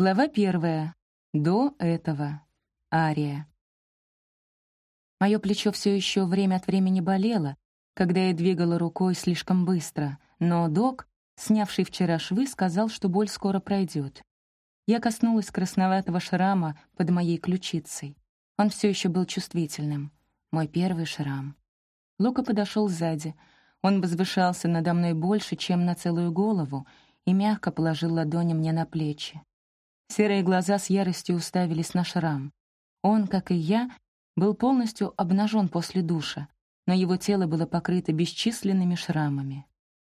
Глава первая. До этого. Ария. Мое плечо все еще время от времени болело, когда я двигала рукой слишком быстро, но док, снявший вчера швы, сказал, что боль скоро пройдет. Я коснулась красноватого шрама под моей ключицей. Он все еще был чувствительным. Мой первый шрам. Лука подошел сзади. Он возвышался надо мной больше, чем на целую голову, и мягко положил ладони мне на плечи. Серые глаза с яростью уставились на шрам. Он, как и я, был полностью обнажен после душа, но его тело было покрыто бесчисленными шрамами.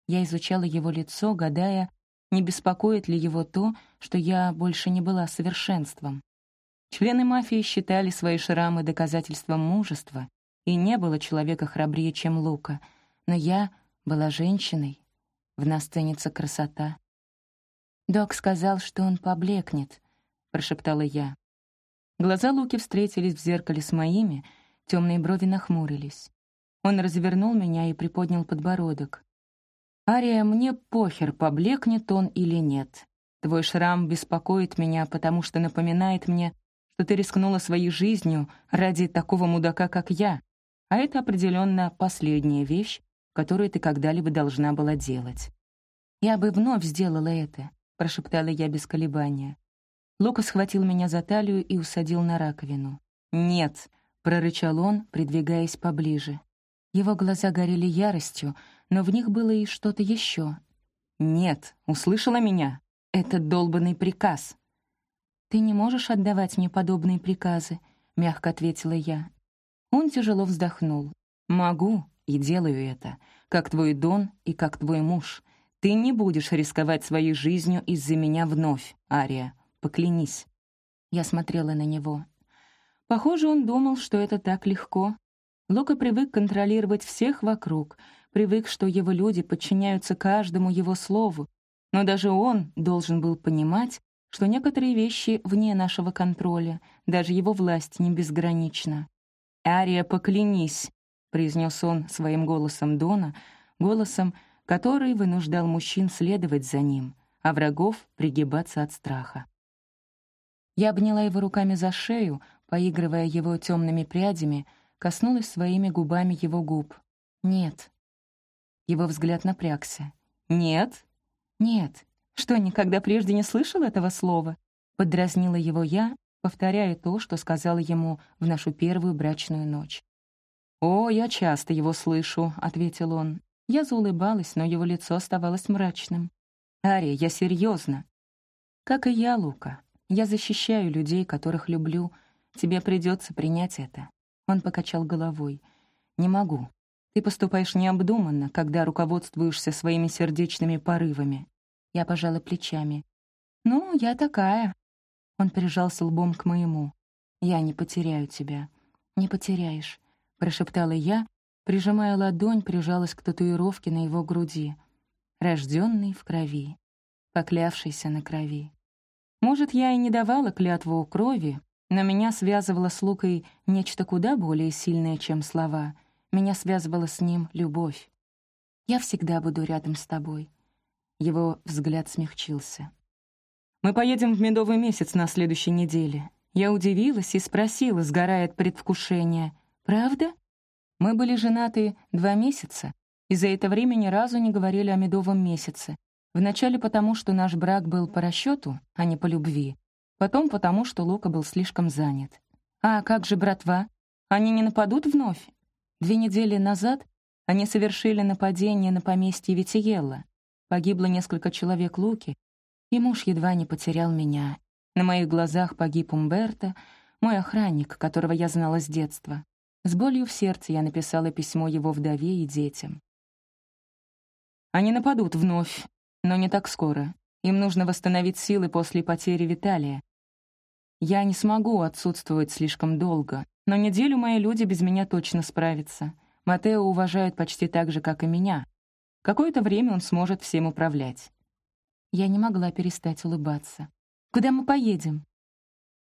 Я изучала его лицо, гадая, не беспокоит ли его то, что я больше не была совершенством. Члены мафии считали свои шрамы доказательством мужества, и не было человека храбрее, чем Лука, но я была женщиной. В нас ценится красота. «Док сказал, что он поблекнет», — прошептала я. Глаза Луки встретились в зеркале с моими, темные брови нахмурились. Он развернул меня и приподнял подбородок. «Ария, мне похер, поблекнет он или нет. Твой шрам беспокоит меня, потому что напоминает мне, что ты рискнула своей жизнью ради такого мудака, как я, а это определенно последняя вещь, которую ты когда-либо должна была делать. Я бы вновь сделала это, — прошептала я без колебания. Лука схватил меня за талию и усадил на раковину. «Нет», — прорычал он, придвигаясь поближе. Его глаза горели яростью, но в них было и что-то еще. «Нет, услышала меня? Это долбанный приказ». «Ты не можешь отдавать мне подобные приказы», — мягко ответила я. Он тяжело вздохнул. «Могу и делаю это, как твой Дон и как твой муж. Ты не будешь рисковать своей жизнью из-за меня вновь, Ария. Поклянись». Я смотрела на него. Похоже, он думал, что это так легко. Лука привык контролировать всех вокруг, привык, что его люди подчиняются каждому его слову, но даже он должен был понимать, что некоторые вещи вне нашего контроля, даже его власть не безгранична. «Ария, поклянись», — произнес он своим голосом Дона, голосом, который вынуждал мужчин следовать за ним, а врагов пригибаться от страха. Я обняла его руками за шею, поигрывая его темными прядями, коснулась своими губами его губ. «Нет». Его взгляд напрягся. «Нет?» «Нет. Что, никогда прежде не слышал этого слова?» Подразнила его я, повторяя то, что сказала ему в нашу первую брачную ночь. «О, я часто его слышу», — ответил он. Я заулыбалась, но его лицо оставалось мрачным. «Ария, я серьезно. «Как и я, Лука. Я защищаю людей, которых люблю. Тебе придется принять это». Он покачал головой. «Не могу. Ты поступаешь необдуманно, когда руководствуешься своими сердечными порывами». Я пожала плечами. «Ну, я такая». Он прижался лбом к моему. «Я не потеряю тебя». «Не потеряешь», — прошептала я, Прижимая ладонь, прижалась к татуировке на его груди. Рожденный в крови, поклявшийся на крови. Может, я и не давала клятву крови, но меня связывало с Лукой нечто куда более сильное, чем слова. Меня связывала с ним любовь. «Я всегда буду рядом с тобой». Его взгляд смягчился. «Мы поедем в медовый месяц на следующей неделе». Я удивилась и спросила, сгорая от предвкушения. «Правда?» Мы были женаты два месяца, и за это время ни разу не говорили о медовом месяце. Вначале потому, что наш брак был по расчету, а не по любви. Потом потому, что Лука был слишком занят. «А как же братва? Они не нападут вновь?» Две недели назад они совершили нападение на поместье Витиелла. Погибло несколько человек Луки, и муж едва не потерял меня. На моих глазах погиб Умберто, мой охранник, которого я знала с детства. С болью в сердце я написала письмо его вдове и детям. Они нападут вновь, но не так скоро. Им нужно восстановить силы после потери Виталия. Я не смогу отсутствовать слишком долго, но неделю мои люди без меня точно справятся. Матео уважает почти так же, как и меня. Какое-то время он сможет всем управлять. Я не могла перестать улыбаться. «Куда мы поедем?»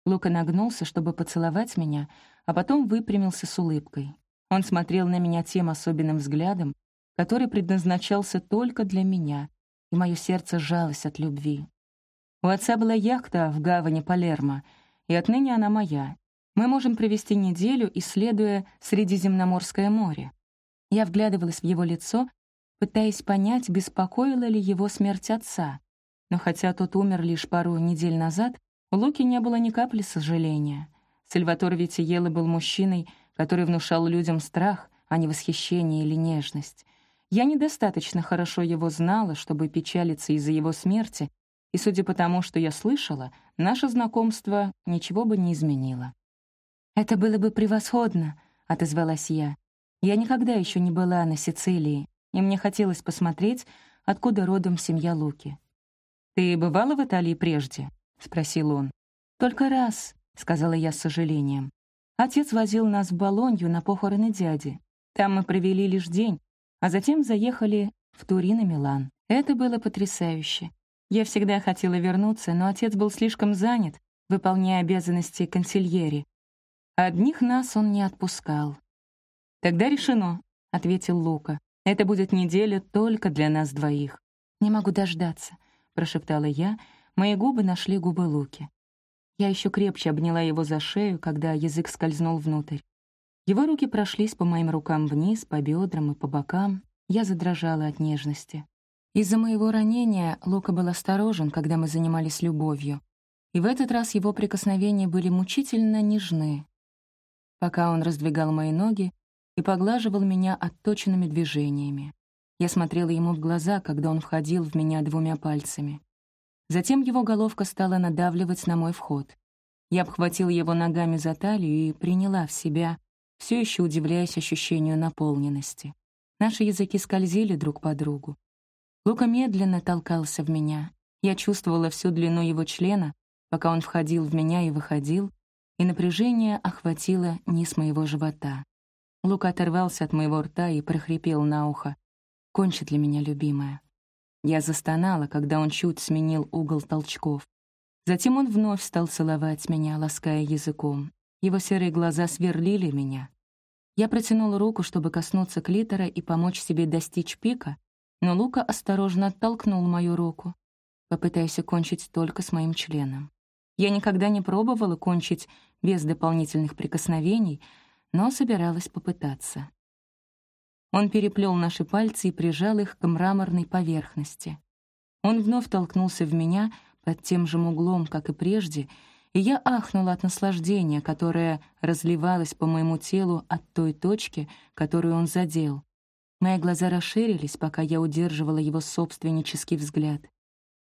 Лука нагнулся, чтобы поцеловать меня, а потом выпрямился с улыбкой. Он смотрел на меня тем особенным взглядом, который предназначался только для меня, и мое сердце сжалось от любви. У отца была яхта в гавани Палермо, и отныне она моя. Мы можем провести неделю, исследуя Средиземноморское море. Я вглядывалась в его лицо, пытаясь понять, беспокоила ли его смерть отца. Но хотя тот умер лишь пару недель назад, у Луки не было ни капли сожаления. Сальватор Витиелло был мужчиной, который внушал людям страх, а не восхищение или нежность. Я недостаточно хорошо его знала, чтобы печалиться из-за его смерти, и, судя по тому, что я слышала, наше знакомство ничего бы не изменило. «Это было бы превосходно», — отозвалась я. «Я никогда еще не была на Сицилии, и мне хотелось посмотреть, откуда родом семья Луки». «Ты бывала в Италии прежде?» — спросил он. «Только раз», — сказала я с сожалением. Отец возил нас в Болонью на похороны дяди. Там мы провели лишь день, а затем заехали в Турин и Милан. Это было потрясающе. Я всегда хотела вернуться, но отец был слишком занят, выполняя обязанности консильери. Одних нас он не отпускал. «Тогда решено», — ответил Лука. «Это будет неделя только для нас двоих». «Не могу дождаться», — прошептала я. Мои губы нашли губы Луки. Я еще крепче обняла его за шею, когда язык скользнул внутрь. Его руки прошлись по моим рукам вниз, по бедрам и по бокам. Я задрожала от нежности. Из-за моего ранения Лука был осторожен, когда мы занимались любовью. И в этот раз его прикосновения были мучительно нежны. Пока он раздвигал мои ноги и поглаживал меня отточенными движениями. Я смотрела ему в глаза, когда он входил в меня двумя пальцами. Затем его головка стала надавливать на мой вход. Я обхватила его ногами за талию и приняла в себя, все еще удивляясь ощущению наполненности. Наши языки скользили друг по другу. Лука медленно толкался в меня. Я чувствовала всю длину его члена, пока он входил в меня и выходил, и напряжение охватило низ моего живота. Лука оторвался от моего рта и прохрипел на ухо. «Кончи для меня, любимая». Я застонала, когда он чуть сменил угол толчков. Затем он вновь стал целовать меня, лаская языком. Его серые глаза сверлили меня. Я протянула руку, чтобы коснуться клитора и помочь себе достичь пика, но Лука осторожно оттолкнул мою руку, попытаясь кончить только с моим членом. Я никогда не пробовала кончить без дополнительных прикосновений, но собиралась попытаться. Он переплел наши пальцы и прижал их к мраморной поверхности. Он вновь толкнулся в меня под тем же углом, как и прежде, и я ахнула от наслаждения, которое разливалось по моему телу от той точки, которую он задел. Мои глаза расширились, пока я удерживала его собственнический взгляд.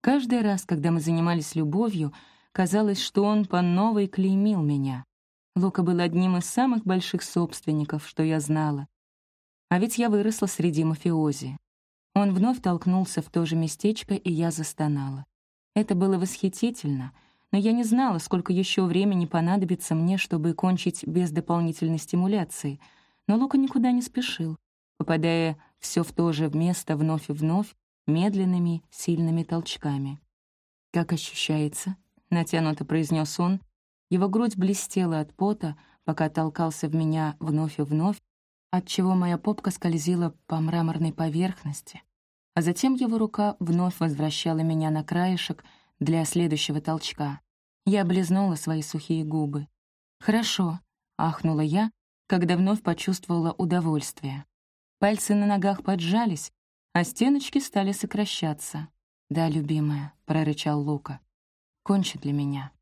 Каждый раз, когда мы занимались любовью, казалось, что он по новой клеймил меня. Лука был одним из самых больших собственников, что я знала. А ведь я выросла среди мафиози. Он вновь толкнулся в то же местечко, и я застонала. Это было восхитительно, но я не знала, сколько еще времени понадобится мне, чтобы кончить без дополнительной стимуляции. Но Лука никуда не спешил, попадая все в то же место вновь и вновь, медленными, сильными толчками. «Как ощущается?» — натянуто произнес он. Его грудь блестела от пота, пока толкался в меня вновь и вновь, отчего моя попка скользила по мраморной поверхности, а затем его рука вновь возвращала меня на краешек для следующего толчка. Я облизнула свои сухие губы. «Хорошо», — ахнула я, когда вновь почувствовала удовольствие. Пальцы на ногах поджались, а стеночки стали сокращаться. «Да, любимая», — прорычал Лука. «Кончи для меня».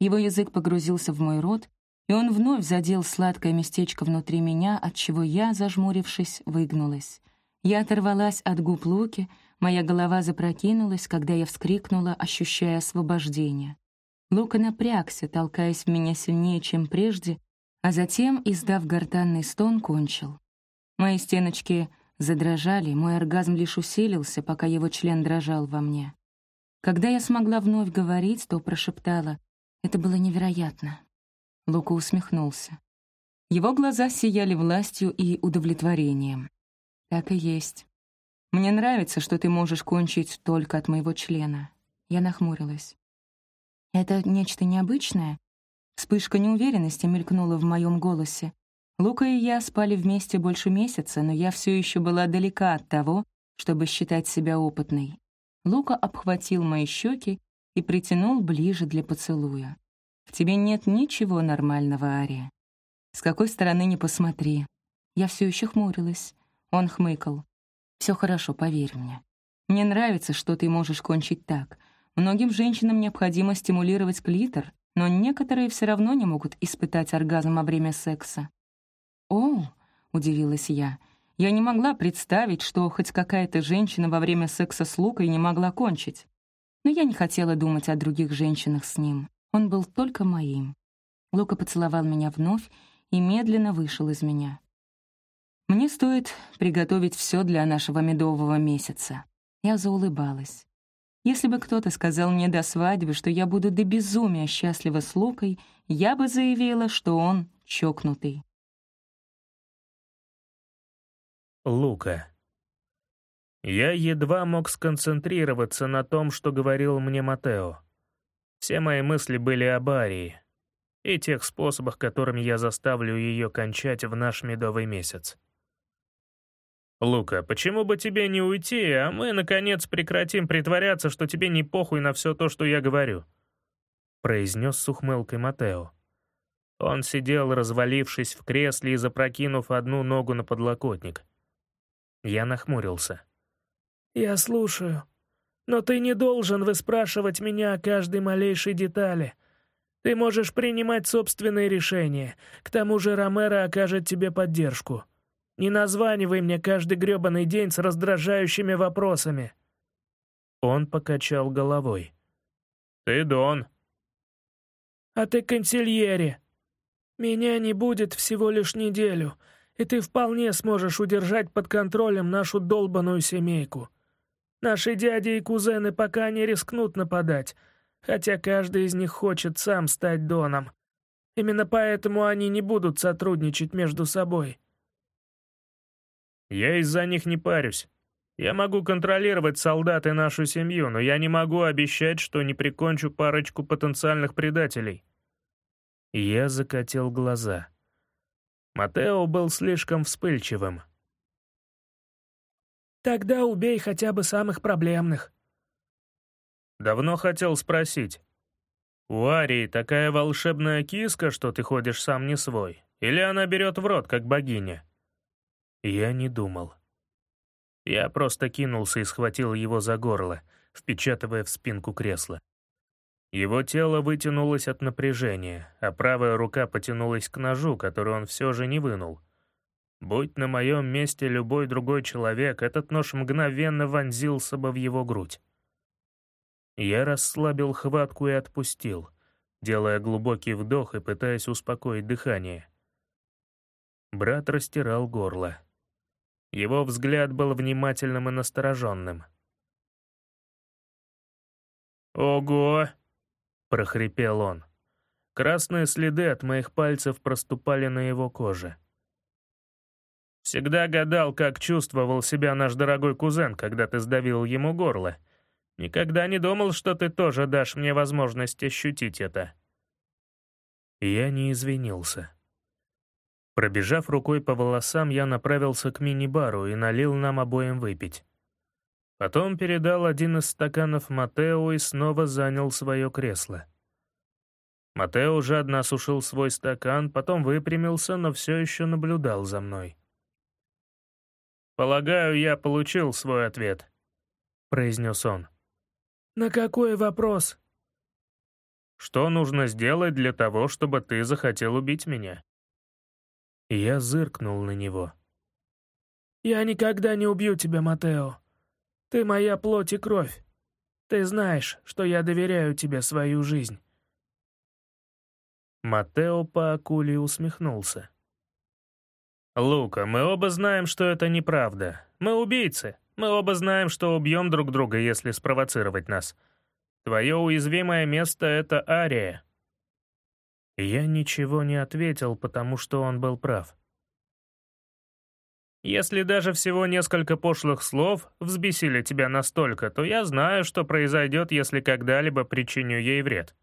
Его язык погрузился в мой рот, и он вновь задел сладкое местечко внутри меня, от чего я, зажмурившись, выгнулась. Я оторвалась от губ Луки, моя голова запрокинулась, когда я вскрикнула, ощущая освобождение. Лука напрягся, толкаясь в меня сильнее, чем прежде, а затем, издав гортанный стон, кончил. Мои стеночки задрожали, мой оргазм лишь усилился, пока его член дрожал во мне. Когда я смогла вновь говорить, то прошептала «Это было невероятно». Лука усмехнулся. Его глаза сияли властью и удовлетворением. «Так и есть. Мне нравится, что ты можешь кончить только от моего члена». Я нахмурилась. «Это нечто необычное?» Вспышка неуверенности мелькнула в моем голосе. Лука и я спали вместе больше месяца, но я все еще была далека от того, чтобы считать себя опытной. Лука обхватил мои щеки и притянул ближе для поцелуя. «В тебе нет ничего нормального, Ария. С какой стороны ни посмотри». Я все еще хмурилась. Он хмыкал. Все хорошо, поверь мне. Мне нравится, что ты можешь кончить так. Многим женщинам необходимо стимулировать клитор, но некоторые все равно не могут испытать оргазм во время секса. «О!» — удивилась я. Я не могла представить, что хоть какая-то женщина во время секса с Лукой не могла кончить. Но я не хотела думать о других женщинах с ним. Он был только моим. Лука поцеловал меня вновь и медленно вышел из меня. Мне стоит приготовить все для нашего медового месяца. Я заулыбалась. Если бы кто-то сказал мне до свадьбы, что я буду до безумия счастлива с Лукой, я бы заявила, что он чокнутый. Лука. Я едва мог сконцентрироваться на том, что говорил мне Матео. Все мои мысли были о Барии и тех способах, которыми я заставлю ее кончать в наш медовый месяц. «Лука, почему бы тебе не уйти, а мы, наконец, прекратим притворяться, что тебе не похуй на все то, что я говорю?» произнес с ухмылкой Матео. Он сидел, развалившись в кресле и запрокинув одну ногу на подлокотник. Я нахмурился. «Я слушаю. Но ты не должен выспрашивать меня о каждой малейшей детали. Ты можешь принимать собственные решения. К тому же Ромеро окажет тебе поддержку. Не названивай мне каждый грёбаный день с раздражающими вопросами». Он покачал головой. «Ты Дон». «А ты консильери. Меня не будет всего лишь неделю, и ты вполне сможешь удержать под контролем нашу долбаную семейку. Наши дяди и кузены пока не рискнут нападать, хотя каждый из них хочет сам стать Доном. Именно поэтому они не будут сотрудничать между собой». Я из-за них не парюсь. Я могу контролировать солдат и нашу семью, но я не могу обещать, что не прикончу парочку потенциальных предателей». Я закатил глаза. Матео был слишком вспыльчивым. «Тогда убей хотя бы самых проблемных». «Давно хотел спросить. У Арии такая волшебная киска, что ты ходишь сам не свой? Или она берет в рот, как богиня?» Я не думал. Я просто кинулся и схватил его за горло, впечатывая в спинку кресла. Его тело вытянулось от напряжения, а правая рука потянулась к ножу, который он все же не вынул. Будь на моем месте любой другой человек, этот нож мгновенно вонзился бы в его грудь. Я расслабил хватку и отпустил, делая глубокий вдох и пытаясь успокоить дыхание. Брат растирал горло. Его взгляд был внимательным и настороженным. «Ого!» — прохрипел он. Красные следы от моих пальцев проступали на его коже. «Всегда гадал, как чувствовал себя наш дорогой кузен, когда ты сдавил ему горло. Никогда не думал, что ты тоже дашь мне возможность ощутить это». Я не извинился. Пробежав рукой по волосам, я направился к мини-бару и налил нам обоим выпить. Потом передал один из стаканов Матео и снова занял свое кресло. Матео жадно осушил свой стакан, потом выпрямился, но все еще наблюдал за мной. «Полагаю, я получил свой ответ», — произнес он. «На какой вопрос?» «Что нужно сделать для того, чтобы ты захотел убить меня?» Я зыркнул на него. «Я никогда не убью тебя, Матео. Ты моя плоть и кровь. Ты знаешь, что я доверяю тебе свою жизнь». Матео по акуле усмехнулся. «Лука, мы оба знаем, что это неправда. Мы убийцы. Мы оба знаем, что убьем друг друга, если спровоцировать нас. Твое уязвимое место — это Ария. Я ничего не ответил, потому что он был прав. Если даже всего несколько пошлых слов взбесили тебя настолько, то я знаю, что произойдет, если когда-либо причиню ей вред.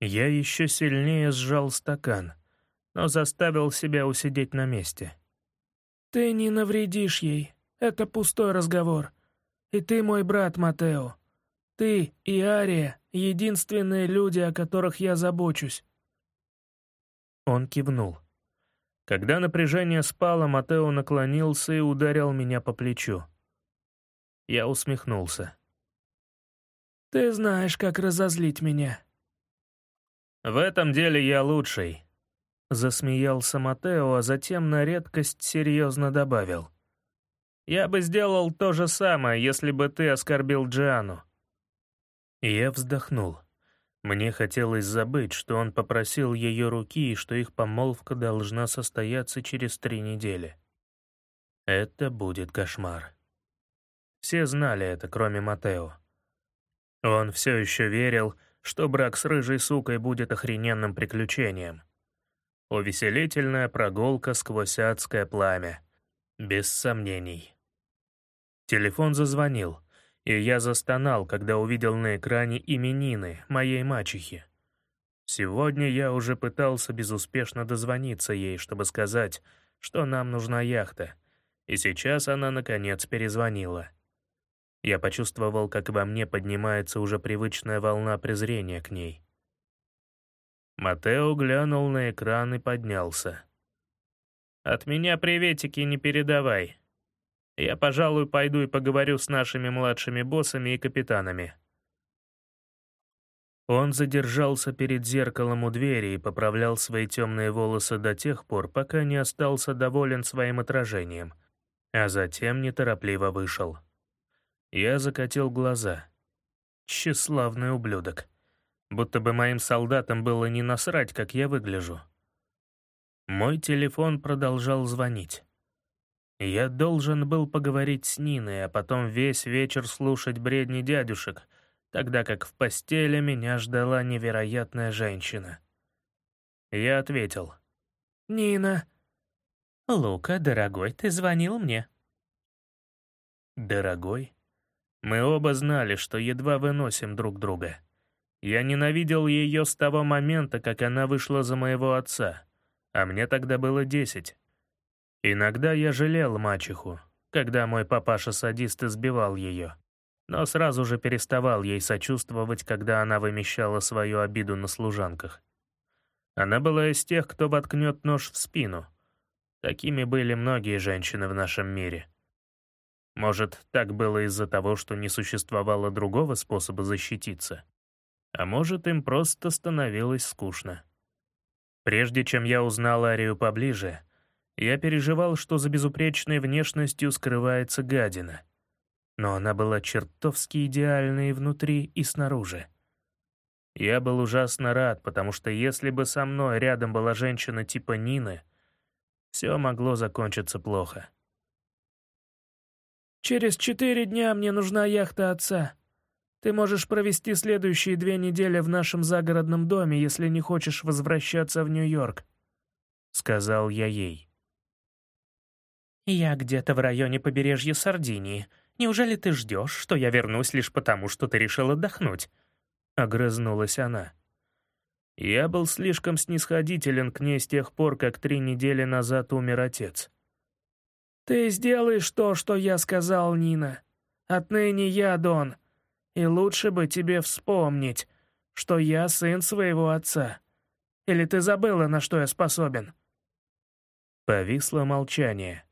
Я еще сильнее сжал стакан, но заставил себя усидеть на месте. «Ты не навредишь ей. Это пустой разговор. И ты мой брат, Матео. Ты и Ария — единственные люди, о которых я забочусь». Он кивнул. Когда напряжение спало, Матео наклонился и ударил меня по плечу. Я усмехнулся. «Ты знаешь, как разозлить меня». «В этом деле я лучший», — засмеялся Матео, а затем на редкость серьезно добавил. «Я бы сделал то же самое, если бы ты оскорбил Джиану». Я вздохнул. Мне хотелось забыть, что он попросил ее руки и что их помолвка должна состояться через три недели. Это будет кошмар. Все знали это, кроме Матео. Он все еще верил, что брак с рыжей сукой будет охрененным приключением. Увеселительная прогулка сквозь адское пламя. Без сомнений. Телефон зазвонил — и я застонал, когда увидел на экране именины моей мачехи. Сегодня я уже пытался безуспешно дозвониться ей, чтобы сказать, что нам нужна яхта, и сейчас она, наконец, перезвонила. Я почувствовал, как во мне поднимается уже привычная волна презрения к ней. Матео глянул на экран и поднялся. «От меня приветики не передавай», я, пожалуй, пойду и поговорю с нашими младшими боссами и капитанами». Он задержался перед зеркалом у двери и поправлял свои темные волосы до тех пор, пока не остался доволен своим отражением, а затем неторопливо вышел. Я закатил глаза. Тщеславный ублюдок. Будто бы моим солдатам было не насрать, как я выгляжу. Мой телефон продолжал звонить. Я должен был поговорить с Ниной, а потом весь вечер слушать бредни дядюшек, тогда как в постели меня ждала невероятная женщина. Я ответил. «Нина». «Лука, дорогой, ты звонил мне». «Дорогой?» Мы оба знали, что едва выносим друг друга. Я ненавидел ее с того момента, как она вышла за моего отца, а мне тогда было десять. Иногда я жалел мачеху, когда мой папаша-садист избивал ее, но сразу же переставал ей сочувствовать, когда она вымещала свою обиду на служанках. Она была из тех, кто воткнет нож в спину. Такими были многие женщины в нашем мире. Может, так было из-за того, что не существовало другого способа защититься. А может, им просто становилось скучно. Прежде чем я узнал Арию поближе, я переживал, что за безупречной внешностью скрывается гадина. Но она была чертовски идеальной внутри и снаружи. Я был ужасно рад, потому что если бы со мной рядом была женщина типа Нины, все могло закончиться плохо. «Через четыре дня мне нужна яхта отца. Ты можешь провести следующие две недели в нашем загородном доме, если не хочешь возвращаться в Нью-Йорк», — сказал я ей. «Я где-то в районе побережья Сардинии. Неужели ты ждешь, что я вернусь лишь потому, что ты решил отдохнуть?» Огрызнулась она. Я был слишком снисходителен к ней с тех пор, как три недели назад умер отец. «Ты сделаешь то, что я сказал, Нина. Отныне я Дон. И лучше бы тебе вспомнить, что я сын своего отца. Или ты забыла, на что я способен?» Повисло молчание.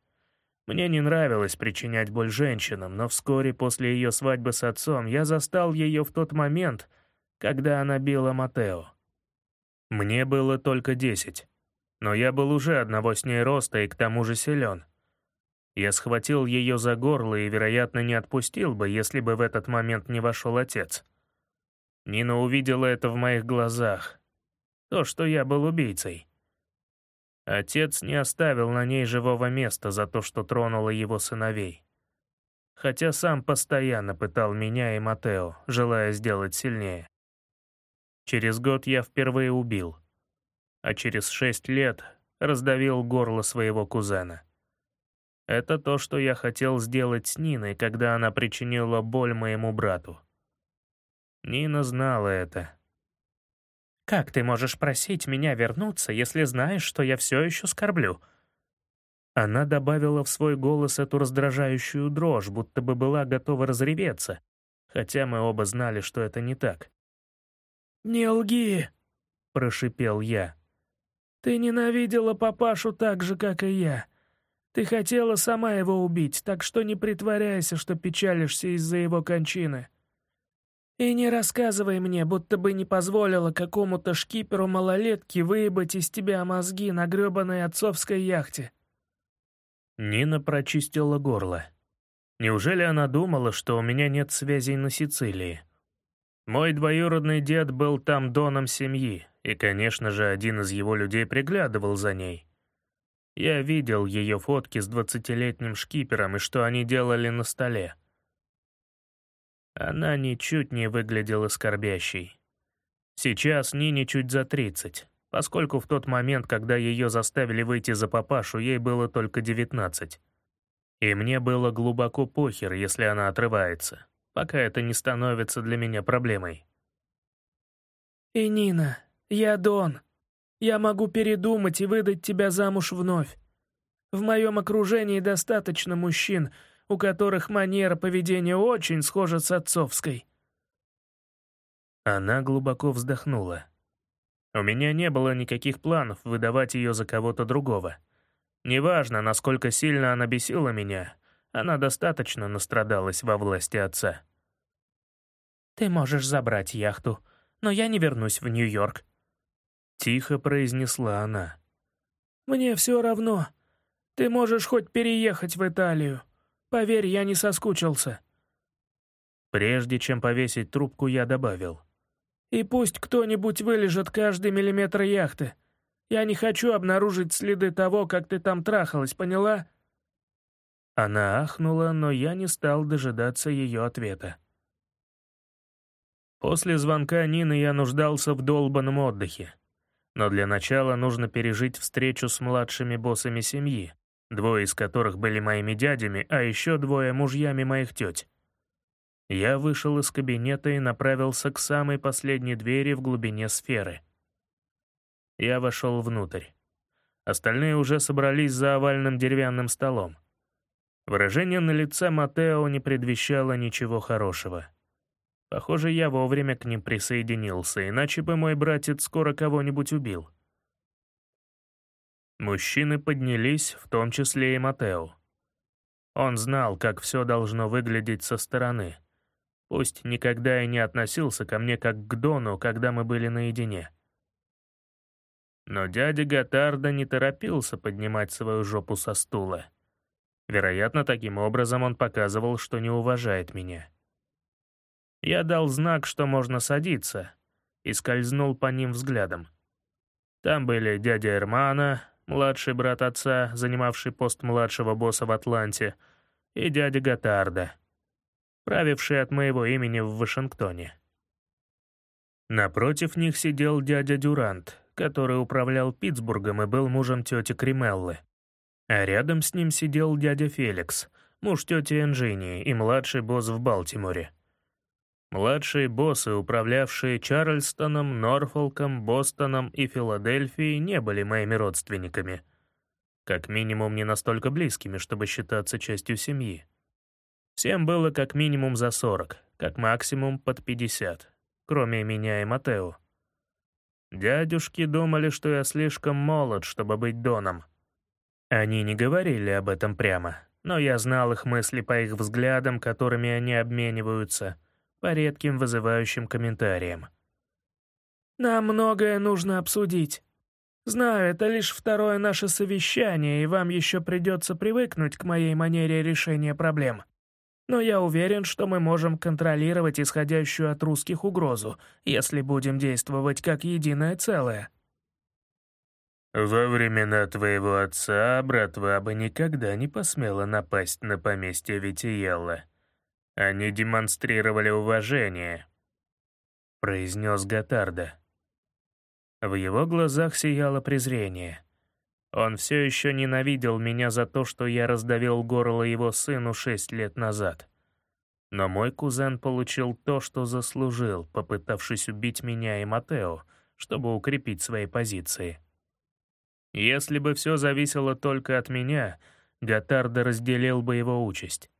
Мне не нравилось причинять боль женщинам, но вскоре после ее свадьбы с отцом я застал ее в тот момент, когда она била Матео. Мне было только десять, но я был уже одного с ней роста и к тому же силен. Я схватил ее за горло и, вероятно, не отпустил бы, если бы в этот момент не вошел отец. Нина увидела это в моих глазах. То, что я был убийцей. Отец не оставил на ней живого места за то, что тронула его сыновей. Хотя сам постоянно пытал меня и Матео, желая сделать сильнее. Через год я впервые убил, а через шесть лет раздавил горло своего кузена. Это то, что я хотел сделать с Ниной, когда она причинила боль моему брату. Нина знала это, как ты можешь просить меня вернуться, если знаешь, что я все еще скорблю?» Она добавила в свой голос эту раздражающую дрожь, будто бы была готова разреветься, хотя мы оба знали, что это не так. «Не лги!» — прошипел я. «Ты ненавидела папашу так же, как и я. Ты хотела сама его убить, так что не притворяйся, что печалишься из-за его кончины. И не рассказывай мне, будто бы не позволила какому-то шкиперу малолетки выебать из тебя мозги на грёбаной отцовской яхте». Нина прочистила горло. Неужели она думала, что у меня нет связей на Сицилии? Мой двоюродный дед был там доном семьи, и, конечно же, один из его людей приглядывал за ней. Я видел ее фотки с двадцатилетним шкипером и что они делали на столе. Она ничуть не выглядела скорбящей. Сейчас Нине чуть за тридцать, поскольку в тот момент, когда ее заставили выйти за папашу, ей было только девятнадцать. И мне было глубоко похер, если она отрывается, пока это не становится для меня проблемой. «И Нина, я Дон. Я могу передумать и выдать тебя замуж вновь. В моем окружении достаточно мужчин, у которых манера поведения очень схожа с отцовской». Она глубоко вздохнула. У меня не было никаких планов выдавать ее за кого-то другого. Неважно, насколько сильно она бесила меня, она достаточно настрадалась во власти отца. «Ты можешь забрать яхту, но я не вернусь в Нью-Йорк», — тихо произнесла она. «Мне все равно. Ты можешь хоть переехать в Италию. Поверь, я не соскучился». Прежде чем повесить трубку, я добавил. «И пусть кто-нибудь вылежит каждый миллиметр яхты. Я не хочу обнаружить следы того, как ты там трахалась, поняла?» Она ахнула, но я не стал дожидаться ее ответа. После звонка Нины я нуждался в долбанном отдыхе. Но для начала нужно пережить встречу с младшими боссами семьи, двое из которых были моими дядями, а еще двое мужьями моих теть. Я вышел из кабинета и направился к самой последней двери в глубине сферы. Я вошел внутрь. Остальные уже собрались за овальным деревянным столом. Выражение на лице Матео не предвещало ничего хорошего. Похоже, я вовремя к ним присоединился, иначе бы мой братец скоро кого-нибудь убил. Мужчины поднялись, в том числе и Матео. Он знал, как все должно выглядеть со стороны. Пусть никогда и не относился ко мне как к Дону, когда мы были наедине. Но дядя Гатарда не торопился поднимать свою жопу со стула. Вероятно, таким образом он показывал, что не уважает меня. Я дал знак, что можно садиться, и скользнул по ним взглядом. Там были дядя Эрмана, младший брат отца, занимавший пост младшего босса в Атланте, и дядя Гатарда, правивший от моего имени в Вашингтоне. Напротив них сидел дядя Дюрант, который управлял Питтсбургом и был мужем тети Кремеллы. А рядом с ним сидел дядя Феликс, муж тети Энжини и младший босс в Балтиморе. Младшие боссы, управлявшие Чарльстоном, Норфолком, Бостоном и Филадельфией, не были моими родственниками. Как минимум не настолько близкими, чтобы считаться частью семьи. Всем было как минимум за 40, как максимум под 50, кроме меня и Матео. Дядюшки думали, что я слишком молод, чтобы быть Доном. Они не говорили об этом прямо, но я знал их мысли по их взглядам, которыми они обмениваются, по редким вызывающим комментариям. «Нам многое нужно обсудить. Знаю, это лишь второе наше совещание, и вам еще придется привыкнуть к моей манере решения проблем но я уверен, что мы можем контролировать исходящую от русских угрозу, если будем действовать как единое целое». «Во времена твоего отца братва бы никогда не посмела напасть на поместье Витиелла. Они демонстрировали уважение», — произнес Гатарда. В его глазах сияло презрение. Он все еще ненавидел меня за то, что я раздавил горло его сыну шесть лет назад. Но мой кузен получил то, что заслужил, попытавшись убить меня и Матео, чтобы укрепить свои позиции. Если бы все зависело только от меня, Гатарда разделил бы его участь.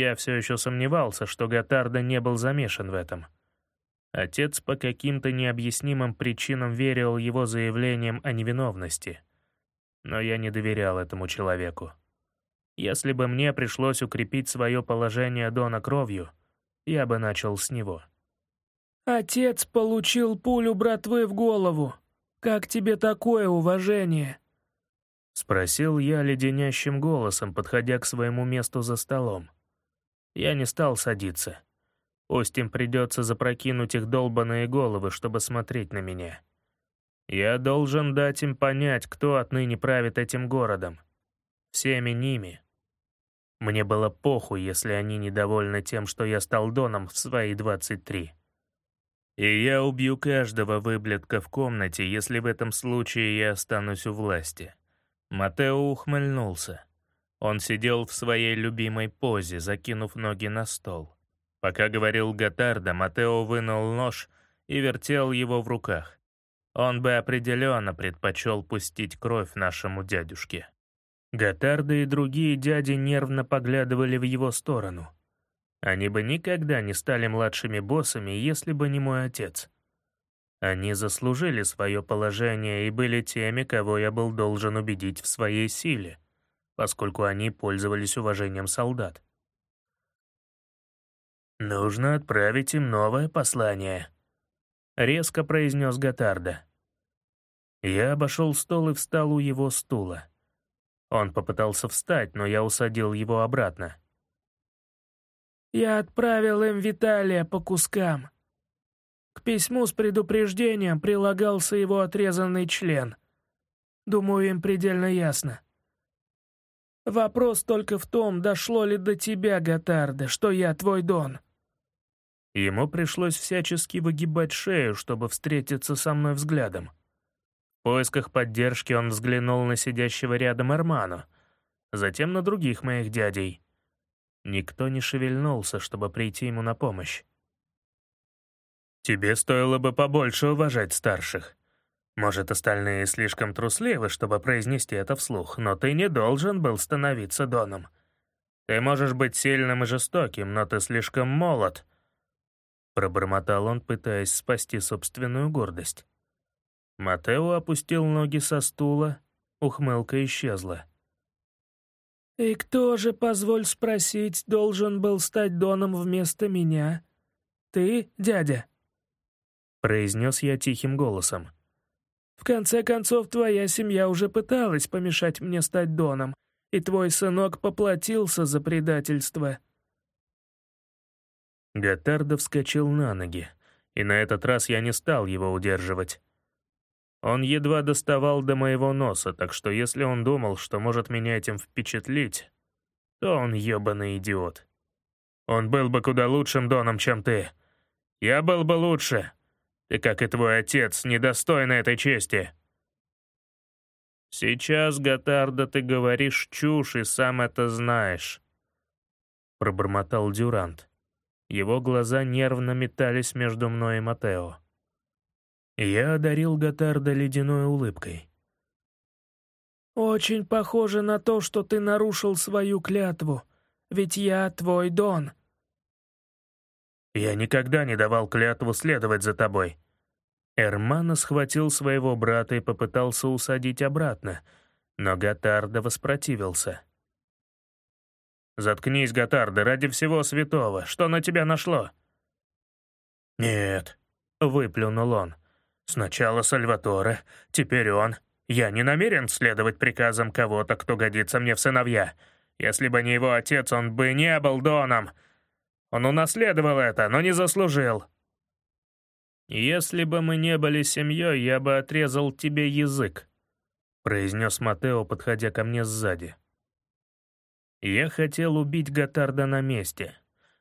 Я все еще сомневался, что Готарда не был замешан в этом. Отец по каким-то необъяснимым причинам верил его заявлениям о невиновности. Но я не доверял этому человеку. Если бы мне пришлось укрепить свое положение Дона кровью, я бы начал с него. «Отец получил пулю братвы в голову. Как тебе такое уважение?» Спросил я леденящим голосом, подходя к своему месту за столом. Я не стал садиться. Пусть им придется запрокинуть их долбаные головы, чтобы смотреть на меня. Я должен дать им понять, кто отныне правит этим городом. Всеми ними. Мне было похуй, если они недовольны тем, что я стал Доном в свои 23. И я убью каждого выблядка в комнате, если в этом случае я останусь у власти. Матео ухмыльнулся. Он сидел в своей любимой позе, закинув ноги на стол. Пока говорил Гатарда, Матео вынул нож и вертел его в руках. Он бы определенно предпочел пустить кровь нашему дядюшке. Гатарда и другие дяди нервно поглядывали в его сторону. Они бы никогда не стали младшими боссами, если бы не мой отец. Они заслужили свое положение и были теми, кого я был должен убедить в своей силе, поскольку они пользовались уважением солдат. «Нужно отправить им новое послание», — резко произнес Гатарда. Я обошел стол и встал у его стула. Он попытался встать, но я усадил его обратно. «Я отправил им Виталия по кускам», к письму с предупреждением прилагался его отрезанный член. Думаю, им предельно ясно. Вопрос только в том, дошло ли до тебя, Гатарда, что я твой Дон. Ему пришлось всячески выгибать шею, чтобы встретиться со мной взглядом. В поисках поддержки он взглянул на сидящего рядом Арману, затем на других моих дядей. Никто не шевельнулся, чтобы прийти ему на помощь. Тебе стоило бы побольше уважать старших. Может, остальные слишком трусливы, чтобы произнести это вслух, но ты не должен был становиться Доном. Ты можешь быть сильным и жестоким, но ты слишком молод. Пробормотал он, пытаясь спасти собственную гордость. Матео опустил ноги со стула, ухмылка исчезла. «И кто же, позволь спросить, должен был стать Доном вместо меня? Ты, дядя?» — произнес я тихим голосом. «В конце концов, твоя семья уже пыталась помешать мне стать Доном, и твой сынок поплатился за предательство». Готардо вскочил на ноги, и на этот раз я не стал его удерживать. Он едва доставал до моего носа, так что если он думал, что может меня этим впечатлить, то он ебаный идиот. Он был бы куда лучшим Доном, чем ты. Я был бы лучше, ты, как и твой отец, недостойна этой чести». «Сейчас, Готарда, ты говоришь чушь и сам это знаешь», — пробормотал Дюрант. Его глаза нервно метались между мной и Матео. Я одарил Готарда ледяной улыбкой. «Очень похоже на то, что ты нарушил свою клятву, ведь я твой Дон. «Я никогда не давал клятву следовать за тобой». Эрмана схватил своего брата и попытался усадить обратно, но Гатарда воспротивился. «Заткнись, Гатарда, ради всего святого. Что на тебя нашло?» «Нет», — выплюнул он. «Сначала Сальваторе, теперь он. Я не намерен следовать приказам кого-то, кто годится мне в сыновья. Если бы не его отец, он бы не был Доном. Он унаследовал это, но не заслужил. «Если бы мы не были семьей, я бы отрезал тебе язык», — произнес Матео, подходя ко мне сзади. Я хотел убить Гатарда на месте.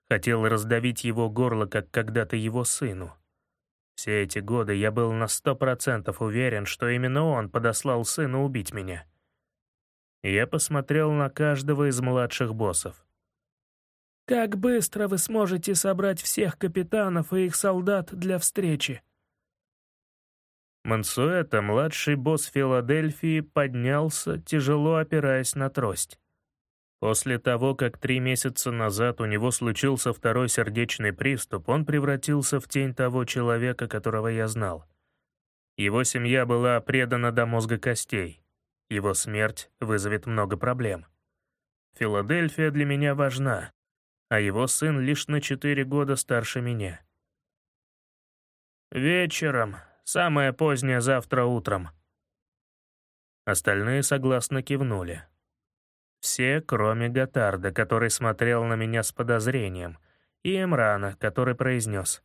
Хотел раздавить его горло, как когда-то его сыну. Все эти годы я был на сто процентов уверен, что именно он подослал сына убить меня. Я посмотрел на каждого из младших боссов. Как быстро вы сможете собрать всех капитанов и их солдат для встречи?» Мансуэта, младший босс Филадельфии, поднялся, тяжело опираясь на трость. После того, как три месяца назад у него случился второй сердечный приступ, он превратился в тень того человека, которого я знал. Его семья была предана до мозга костей. Его смерть вызовет много проблем. Филадельфия для меня важна, а его сын лишь на четыре года старше меня. Вечером, самое позднее завтра утром. Остальные согласно кивнули. Все, кроме Гатарда, который смотрел на меня с подозрением, и Эмрана, который произнес.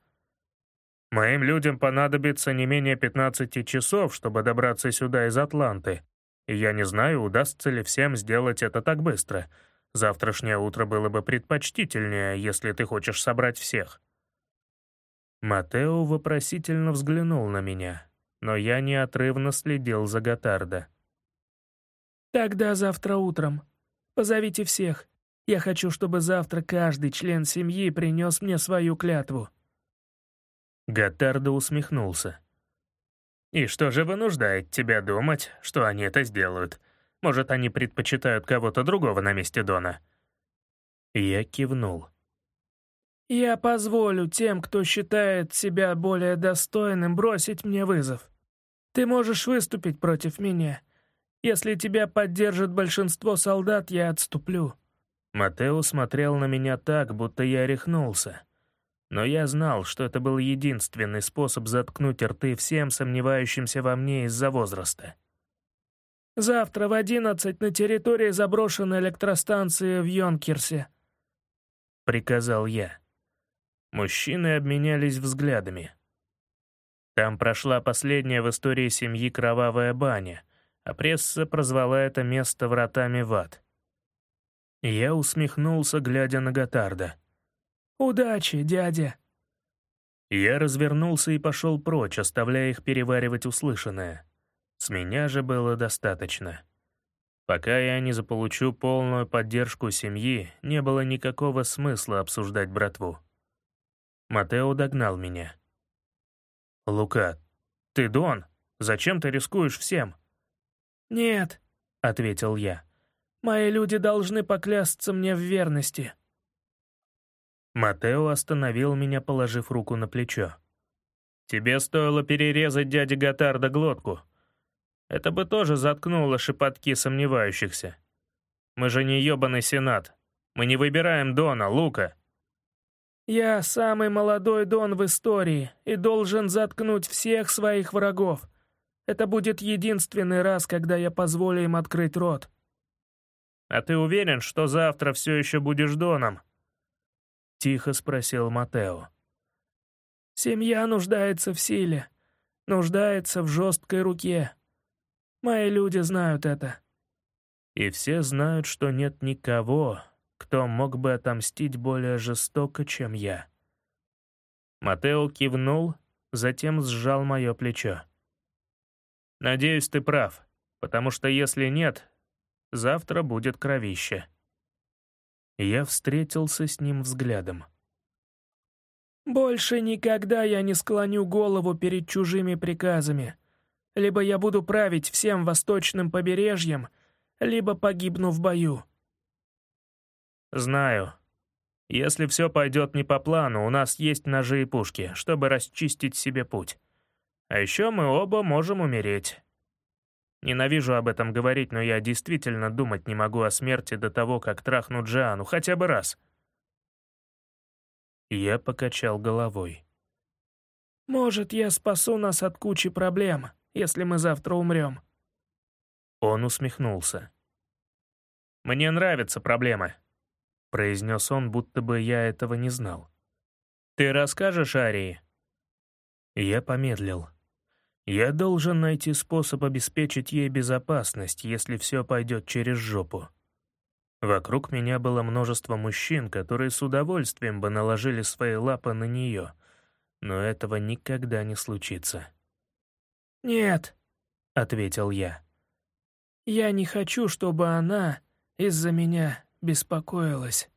«Моим людям понадобится не менее 15 часов, чтобы добраться сюда из Атланты, и я не знаю, удастся ли всем сделать это так быстро. Завтрашнее утро было бы предпочтительнее, если ты хочешь собрать всех». Матео вопросительно взглянул на меня, но я неотрывно следил за Гатарда. «Тогда завтра утром», Позовите всех. Я хочу, чтобы завтра каждый член семьи принес мне свою клятву». Гаттардо усмехнулся. «И что же вынуждает тебя думать, что они это сделают? Может, они предпочитают кого-то другого на месте Дона?» Я кивнул. «Я позволю тем, кто считает себя более достойным, бросить мне вызов. Ты можешь выступить против меня. Если тебя поддержит большинство солдат, я отступлю». Матео смотрел на меня так, будто я рехнулся. Но я знал, что это был единственный способ заткнуть рты всем сомневающимся во мне из-за возраста. «Завтра в одиннадцать на территории заброшенной электростанции в Йонкерсе», — приказал я. Мужчины обменялись взглядами. Там прошла последняя в истории семьи кровавая баня — а пресса прозвала это место вратами в ад. Я усмехнулся, глядя на Готарда. «Удачи, дядя!» Я развернулся и пошел прочь, оставляя их переваривать услышанное. С меня же было достаточно. Пока я не заполучу полную поддержку семьи, не было никакого смысла обсуждать братву. Матео догнал меня. «Лука, ты Дон? Зачем ты рискуешь всем?» «Нет», — ответил я. «Мои люди должны поклясться мне в верности». Матео остановил меня, положив руку на плечо. «Тебе стоило перерезать дяде Гатарда глотку. Это бы тоже заткнуло шепотки сомневающихся. Мы же не ебаный сенат. Мы не выбираем Дона, Лука». «Я самый молодой Дон в истории и должен заткнуть всех своих врагов. Это будет единственный раз, когда я позволю им открыть рот». «А ты уверен, что завтра все еще будешь Доном?» — тихо спросил Матео. «Семья нуждается в силе, нуждается в жесткой руке. Мои люди знают это». И все знают, что нет никого, кто мог бы отомстить более жестоко, чем я. Матео кивнул, затем сжал мое плечо. Надеюсь, ты прав, потому что если нет, завтра будет кровище. Я встретился с ним взглядом. «Больше никогда я не склоню голову перед чужими приказами. Либо я буду править всем восточным побережьем, либо погибну в бою». «Знаю. Если все пойдет не по плану, у нас есть ножи и пушки, чтобы расчистить себе путь. А еще мы оба можем умереть. Ненавижу об этом говорить, но я действительно думать не могу о смерти до того, как трахну Джиану, хотя бы раз. Я покачал головой. «Может, я спасу нас от кучи проблем, если мы завтра умрем?» Он усмехнулся. «Мне нравятся проблемы», — произнес он, будто бы я этого не знал. «Ты расскажешь Арии?» Я помедлил. Я должен найти способ обеспечить ей безопасность, если все пойдет через жопу. Вокруг меня было множество мужчин, которые с удовольствием бы наложили свои лапы на нее, но этого никогда не случится. «Нет», — ответил я. «Я не хочу, чтобы она из-за меня беспокоилась».